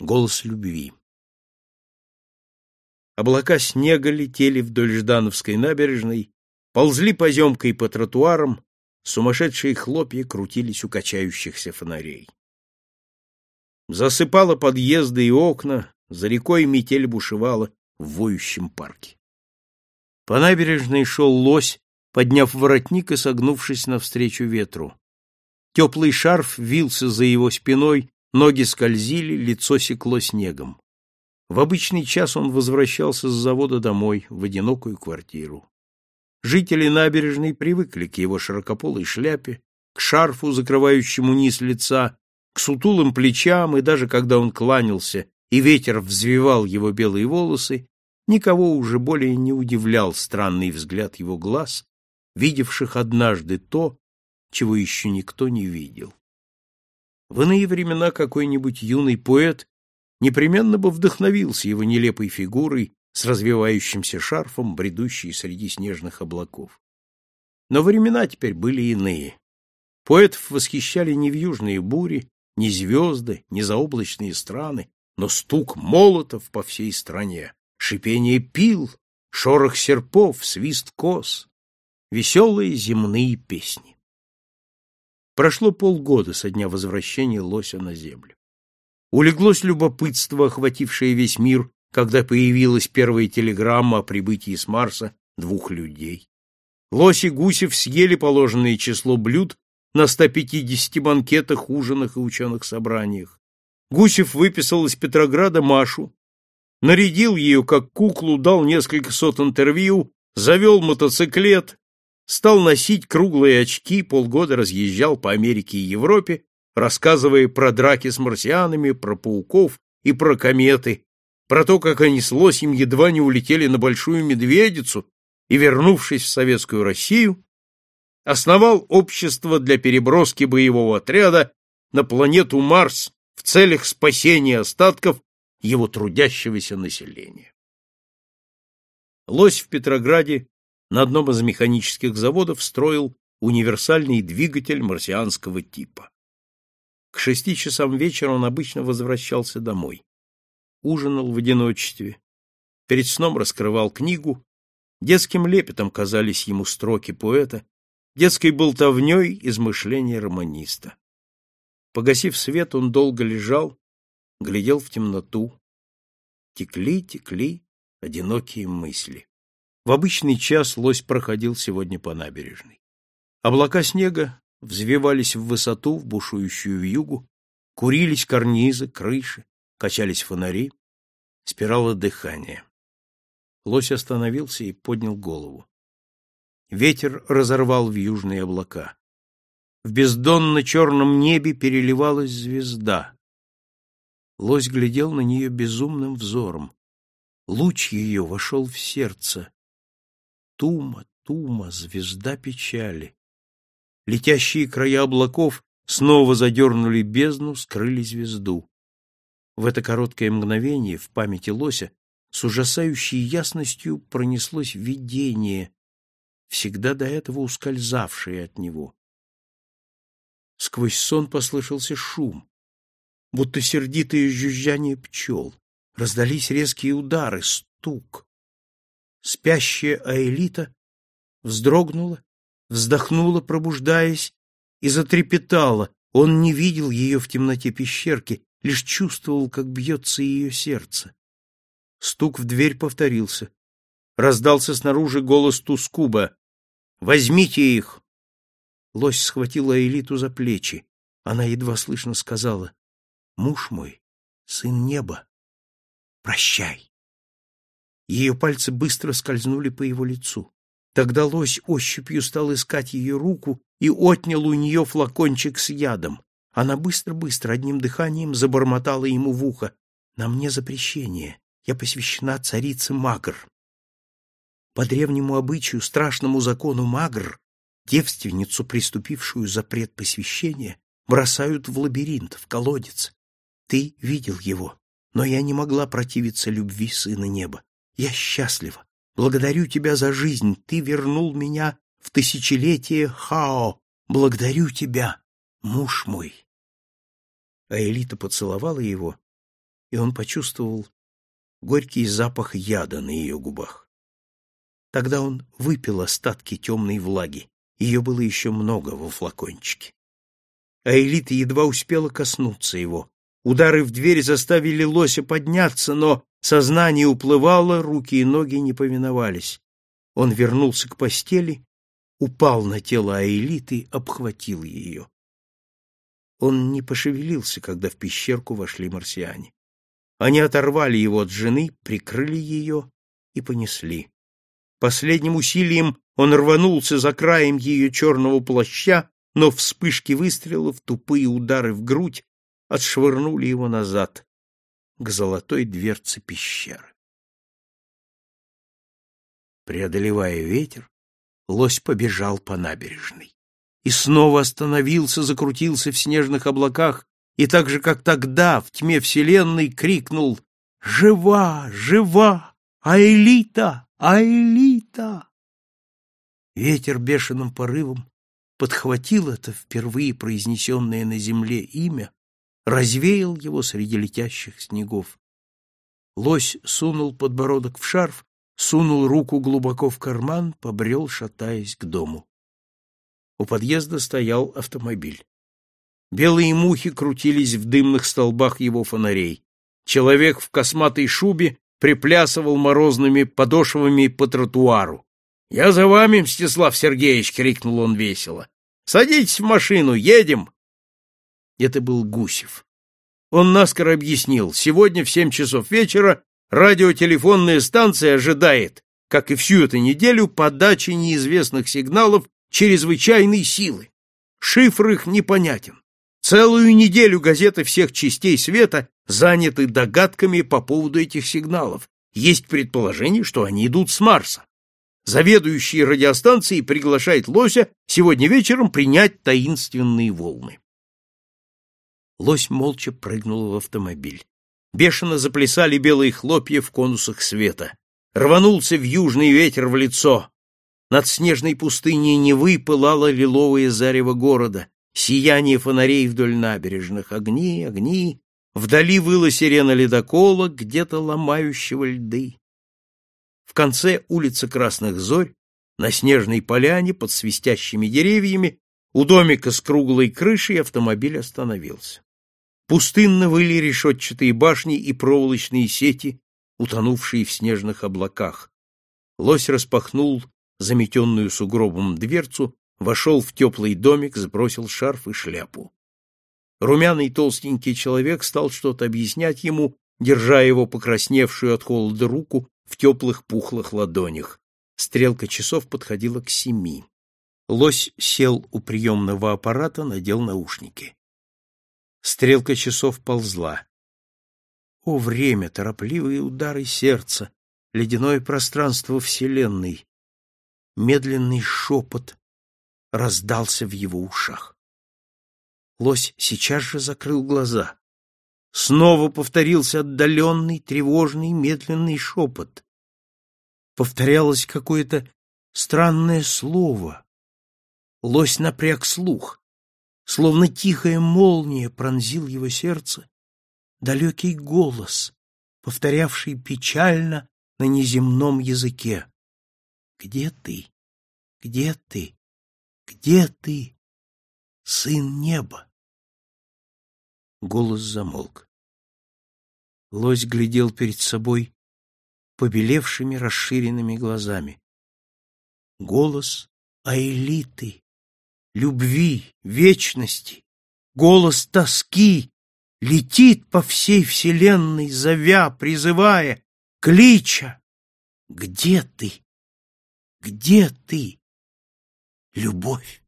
Голос любви. Облака снега летели вдоль Ждановской набережной, ползли поземкой по тротуарам, сумасшедшие хлопья крутились у качающихся фонарей. Засыпало подъезды и окна, за рекой метель бушевала в воющем парке. По набережной шел лось, подняв воротник и согнувшись навстречу ветру. Теплый шарф вился за его спиной, ноги скользили, лицо секло снегом. В обычный час он возвращался с завода домой, в одинокую квартиру. Жители набережной привыкли к его широкополой шляпе, к шарфу, закрывающему низ лица, к сутулым плечам, и даже когда он кланялся, и ветер взвивал его белые волосы, никого уже более не удивлял странный взгляд его глаз, видевших однажды то, чего еще никто не видел. В иные времена какой-нибудь юный поэт непременно бы вдохновился его нелепой фигурой с развивающимся шарфом, бредущей среди снежных облаков. Но времена теперь были иные. Поэтов восхищали не вьюжные бури, не звезды, не заоблачные страны, но стук молотов по всей стране, шипение пил, шорох серпов, свист кос, веселые земные песни. Прошло полгода со дня возвращения лося на землю. Улеглось любопытство, охватившее весь мир, когда появилась первая телеграмма о прибытии с Марса двух людей. Лось и Гусев съели положенное число блюд на 150 банкетах, ужинах и ученых собраниях. Гусев выписал из Петрограда Машу, нарядил ее как куклу, дал несколько сот интервью, завел мотоциклет, стал носить круглые очки, полгода разъезжал по Америке и Европе рассказывая про драки с марсианами, про пауков и про кометы, про то, как они с лосем едва не улетели на Большую Медведицу и, вернувшись в Советскую Россию, основал общество для переброски боевого отряда на планету Марс в целях спасения остатков его трудящегося населения. Лось в Петрограде на одном из механических заводов строил универсальный двигатель марсианского типа. К шести часам вечера он обычно возвращался домой. Ужинал в одиночестве. Перед сном раскрывал книгу. Детским лепетом казались ему строки поэта, детской болтовней измышления романиста. Погасив свет, он долго лежал, глядел в темноту. Текли, текли одинокие мысли. В обычный час лось проходил сегодня по набережной. Облака снега взвивались в высоту, в бушующую вьюгу, курились карнизы, крыши, качались фонари, спирало дыхание. Лось остановился и поднял голову. Ветер разорвал в южные облака. В бездонно-черном небе переливалась звезда. Лось глядел на нее безумным взором. Луч ее вошел в сердце. Тума, тума, звезда печали. Летящие края облаков снова задернули бездну, скрыли звезду. В это короткое мгновение в памяти лося с ужасающей ясностью пронеслось видение, всегда до этого ускользавшее от него. Сквозь сон послышался шум, будто сердитое жужжание пчел. Раздались резкие удары, стук. Спящая Аэлита вздрогнула вздохнула, пробуждаясь, и затрепетала. Он не видел ее в темноте пещерки, лишь чувствовал, как бьется ее сердце. Стук в дверь повторился. Раздался снаружи голос Тускуба. «Возьмите их!» Лось схватила Элиту за плечи. Она едва слышно сказала. «Муж мой, сын неба, прощай!» Ее пальцы быстро скользнули по его лицу. Тогда лось ощупью стал искать ее руку и отнял у нее флакончик с ядом. Она быстро-быстро одним дыханием забормотала ему в ухо. «На мне запрещение. Я посвящена царице Магр». По древнему обычаю, страшному закону Магр, девственницу, приступившую запрет посвящения, бросают в лабиринт, в колодец. Ты видел его, но я не могла противиться любви сына неба. Я счастлива. Благодарю тебя за жизнь, ты вернул меня в тысячелетие Хао. Благодарю тебя, муж мой. А Элита поцеловала его и он почувствовал горький запах яда на ее губах. Тогда он выпил остатки темной влаги, ее было еще много во флакончике. А Элита едва успела коснуться его. Удары в дверь заставили лося подняться, но сознание уплывало, руки и ноги не повиновались. Он вернулся к постели, упал на тело Аэлиты, обхватил ее. Он не пошевелился, когда в пещерку вошли марсиане. Они оторвали его от жены, прикрыли ее и понесли. Последним усилием он рванулся за краем ее черного плаща, но вспышки выстрелов, тупые удары в грудь отшвырнули его назад, к золотой дверце пещеры. Преодолевая ветер, лось побежал по набережной и снова остановился, закрутился в снежных облаках и так же, как тогда, в тьме вселенной, крикнул «Жива! Жива! Аэлита! Аэлита!» Ветер бешеным порывом подхватил это впервые произнесенное на земле имя, развеял его среди летящих снегов. Лось сунул подбородок в шарф, сунул руку глубоко в карман, побрел, шатаясь к дому. У подъезда стоял автомобиль. Белые мухи крутились в дымных столбах его фонарей. Человек в косматой шубе приплясывал морозными подошвами по тротуару. — Я за вами, Мстислав Сергеевич! — крикнул он весело. — Садитесь в машину, едем! Это был Гусев. Он наскоро объяснил, сегодня в семь часов вечера радиотелефонная станция ожидает, как и всю эту неделю, подачи неизвестных сигналов чрезвычайной силы. Шифр их непонятен. Целую неделю газеты всех частей света заняты догадками по поводу этих сигналов. Есть предположение, что они идут с Марса. Заведующий радиостанцией приглашает Лося сегодня вечером принять таинственные волны. Лось молча прыгнул в автомобиль. Бешено заплясали белые хлопья в конусах света. Рванулся в южный ветер в лицо. Над снежной пустыней Невы пылало лиловое зарево города сияние фонарей вдоль набережных, огни, огни, вдали выла сирена ледокола, где-то ломающего льды. В конце улицы Красных Зорь, на снежной поляне под свистящими деревьями, у домика с круглой крышей автомобиль остановился. Пустынно выли решетчатые башни и проволочные сети, утонувшие в снежных облаках. Лось распахнул заметенную сугробом дверцу вошел в теплый домик, сбросил шарф и шляпу. Румяный толстенький человек стал что-то объяснять ему, держа его покрасневшую от холода руку в теплых пухлых ладонях. Стрелка часов подходила к семи. Лось сел у приемного аппарата, надел наушники. Стрелка часов ползла. О, время, торопливые удары сердца, ледяное пространство Вселенной, медленный шепот, раздался в его ушах. Лось сейчас же закрыл глаза. Снова повторился отдаленный, тревожный, медленный шепот. Повторялось какое-то странное слово. Лось напряг слух. Словно тихая молния пронзил его сердце далекий голос, повторявший печально на неземном языке. «Где ты? Где ты? Где ты, сын неба? Голос замолк. Лось глядел перед собой побелевшими расширенными глазами. Голос Аэлиты, любви, вечности, голос тоски летит по всей вселенной, зовя, призывая, клича. Где ты? Где ты? любовь.